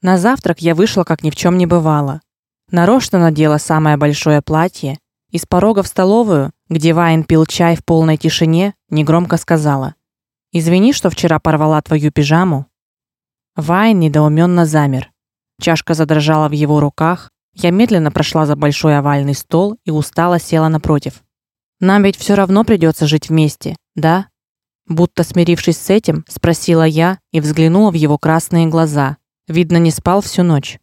На завтрак я вышла, как ни в чем не бывало. Нарочно надела самое большое платье и с порога в столовую, где Вайн пил чай в полной тишине, негромко сказала: "Извини, что вчера порвала твою пижаму". Вайн недоуменно замер. Чашка задрожала в его руках. Я медленно прошла за большой овальный стол и устало села напротив. Нам ведь все равно придется жить вместе, да? Будто смирившись с этим, спросила я и взглянула в его красные глаза. Видно, не спал всю ночь.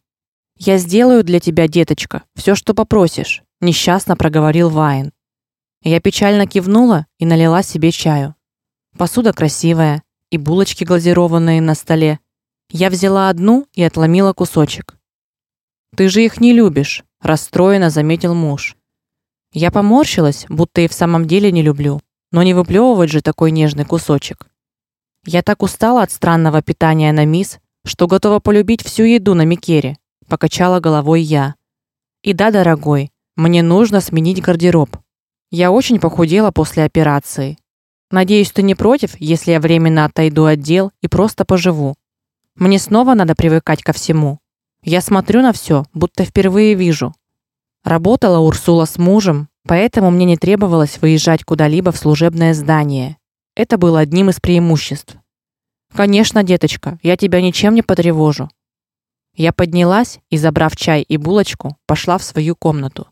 Я сделаю для тебя, деточка, все, что попросишь, несчастно проговорил Вайн. Я печально кивнула и налила себе чаю. Посуда красивая и булочки глазированные на столе. Я взяла одну и отломила кусочек. Ты же их не любишь, расстроенно заметил муж. Я поморщилась, будто и в самом деле не люблю, но не выплевывать же такой нежный кусочек. Я так устала от странного питания на мисс, что готова полюбить всю еду на Микере, покачала головой я. И да, дорогой, мне нужно сменить гардероб. Я очень похудела после операции. Надеюсь, ты не против, если я временно отойду от дел и просто поживу. Мне снова надо привыкать ко всему. Я смотрю на все, будто впервые вижу. Работала Урсула с мужем, поэтому мне не требовалось выезжать куда-либо в служебное здание. Это было одним из преимуществ. Конечно, деточка, я тебя ничем не потревожу. Я поднялась и, забрав чай и булочку, пошла в свою комнату.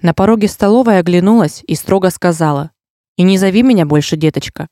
На пороге столовой оглянулась и строго сказала: "И не зови меня больше, деточка.